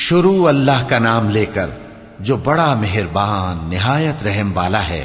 शुरू अल्लाह का नाम लेकर जो बड़ा मेहरबान निहायत रहम वाला है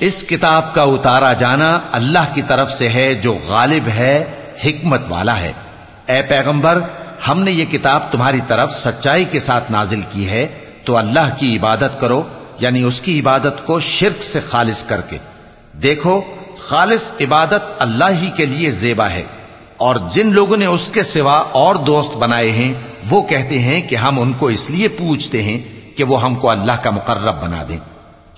इस किताब का उतारा जाना अल्लाह की तरफ से है जो गालिब है हिकमत वाला है ए पैगंबर हमने ये किताब तुम्हारी तरफ सच्चाई के साथ नाजिल की है तो अल्लाह की इबादत करो यानी उसकी इबादत को शिरक से खालिस करके देखो खालिस इबादत अल्लाह ही के लिए जेबा है और जिन लोगों ने उसके सिवा और दोस्त बनाए हैं वो कहते हैं कि हम उनको इसलिए पूछते हैं कि वो हमको अल्लाह का मुकर्रब बना दें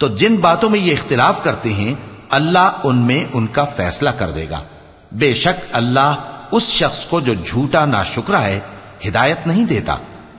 तो जिन बातों में ये इख्तिलाफ करते हैं अल्लाह उनमें उनका फैसला कर देगा बेशक अल्लाह उस शख्स को जो झूठा नाशुक्रा है हिदायत नहीं देता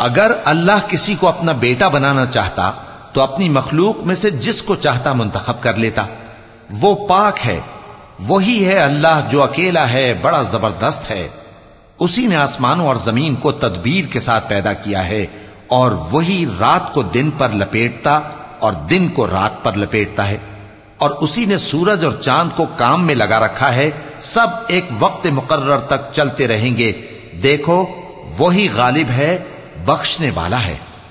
अगर अल्लाह किसी को अपना बेटा बनाना चाहता तो अपनी मखलूक में से जिसको चाहता मुंतखब कर लेता वो पाक है। वही है अल्लाह जो अकेला है, बड़ा ज़बरदस्त है। उसी ने आसमानों और ज़मीन को तदबीर के साथ पैदा किया है और वही रात को दिन पर लपेटता और दिन को रात पर लपेटता है। और उसी ने सूरज और चाँद को काम में लगा रखा है। सब एक वक्त मुकर्र तक चलते रहेंगे। देखो, वही गालिब है, बख्शने वाला है।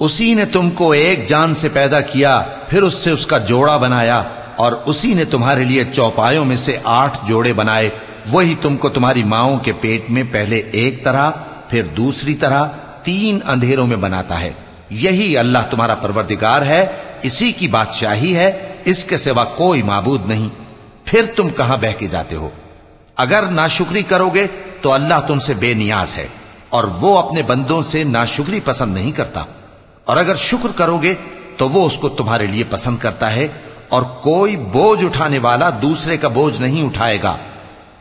उसी ने तुमको एक जान से पैदा किया फिर उससे उसका जोड़ा बनाया और उसी ने तुम्हारे लिए चौपायों में से आठ जोड़े बनाए वही तुमको तुम्हारी माओ के पेट में पहले एक तरह फिर दूसरी तरह तीन अंधेरों में बनाता है यही अल्लाह तुम्हारा परवरदिगार है, इसी की बादशाही है, इसके सिवा कोई माबूद नहीं। फिर तुम कहाँ बह के जाते हो? अगर नाशुक्री करोगे तो अल्लाह तुमसे बेनियाज है, और वो अपने बंदों से नाशुक्री पसंद नहीं करता। और अगर शुक्र करोगे तो वो उसको तुम्हारे लिए पसंद करता है, और कोई बोझ उठाने वाला दूसरे का बोझ नहीं उठाएगा।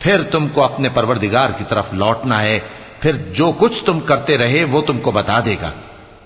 फिर तुमको अपने परवरदिगार की तरफ़ लौटना है, फिर जो कुछ तुम करते रहे, वो तुमको बता देगा।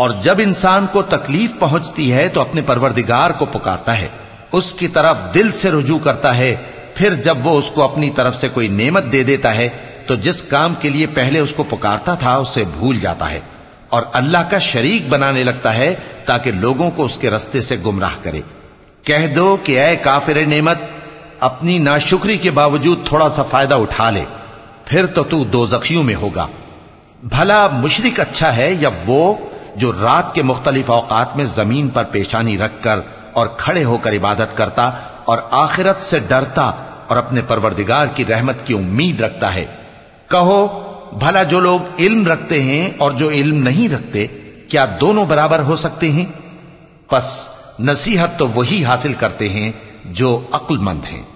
और जब इंसान को तकलीफ़ पहुँचती है तो अपने परवरदिगार को पुकारता है। उसकी तरफ़ दिल से रुजू करता है, फिर जब वो उसको अपनी तरफ़ से कोई नेमत दे देता है तो जिस काम के लिए पहले उसको पुकारता था, उसे भूल जाता है और अल्लाह का शरीक बनाने लगता है, ताकि लोगों को उसके रस्ते से गुमराह करे। कह दो कि, ऐ काफिर नेमत, अपनी नाशुक्री के बावजूद थोड़ा सा फ़ायदा उठा ले, फिर तो तू दो में होगा। भला मुशरिक अच्छा है, या वो जो रात के मुख्तलिफ़ औकात में ज़मीन पर पेशानी रखकर और खड़े होकर इबादत करता और आखिरत से डरता और अपने परवरदिगार की रहमत की उम्मीद रखता है। कहो, भला जो लोग इल्म रखते हैं और जो इल्म नहीं रखते, क्या दोनों बराबर हो सकते हैं? बस नसीहत तो वही हासिल करते हैं जो अक्लमंद हैं।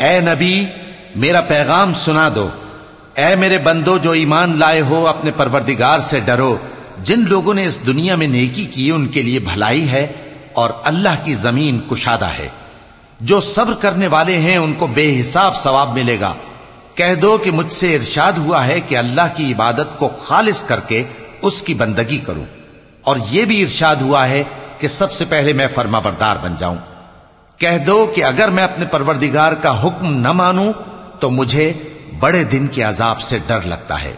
ए नबी मेरा पैगाम सुना दो ए मेरे बंदो जो ईमान लाए हो अपने परवरदिगार से डरो जिन लोगों ने इस दुनिया में नेकी की उनके लिए भलाई है और अल्लाह की ज़मीन कुशादा है। जो सब्र करने वाले हैं, उनको बेहिसाब सवाब मिलेगा। कह दो कि मुझसे इरशाद हुआ है कि अल्लाह की इबादत को खालिस करके उसकी बंदगी करूँ। और यह भी इरशाद हुआ है कि सबसे पहले मैं फर्मा बरदार बन जाऊँ। कह दो कि अगर मैं अपने परवरदिगार का हुक्म न मानूं तो मुझे बड़े दिन के अजाब से डर लगता है।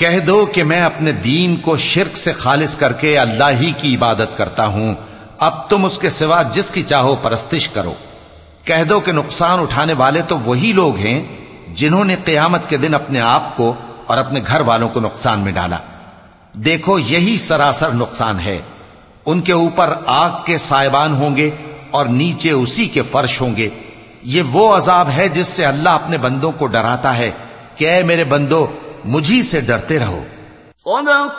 कह दो कि मैं अपने दीन को शिरक से खालिस करके अल्लाह ही की इबादत करता हूँ। अब तुम उसके सिवा जिसकी चाहो परस्तिश करो। कह दो कि नुकसान उठाने वाले तो वही लोग हैं जिन्होंने कयामत के दिन अपने आप को और अपने घर वालों को नुकसान में डाला। देखो, यही सरासर नुकसान है। उनके ऊपर आग के साइबान होंगे और नीचे उसी के फर्श होंगे। ये वो अजाब है जिससे अल्लाह अपने बंदों को डराता है कि मेरे बंदो मुझी से डरते रहो। सदक